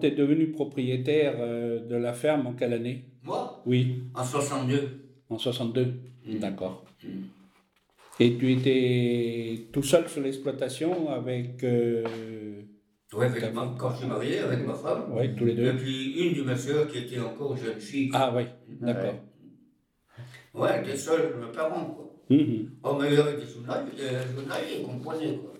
tu es devenu propriétaire euh, de la ferme en quelle année? Moi, Oui, en 62. en 62. Mm. D'accord. Mm. Et tu étais tout seul sur l'exploitation avec. euh, Ouais, avec ma- quand je suis marié avec ma femme. Oui, tous les deux. Et puis une de mes soeurs qui était encore jeune fille. Ah, oui, mm. d'accord. Ouais, elle était seule, mes parents, quoi. Mm-hmm. Oh, mais il y avait des journaux, des journaux, ils comprenaient, quoi.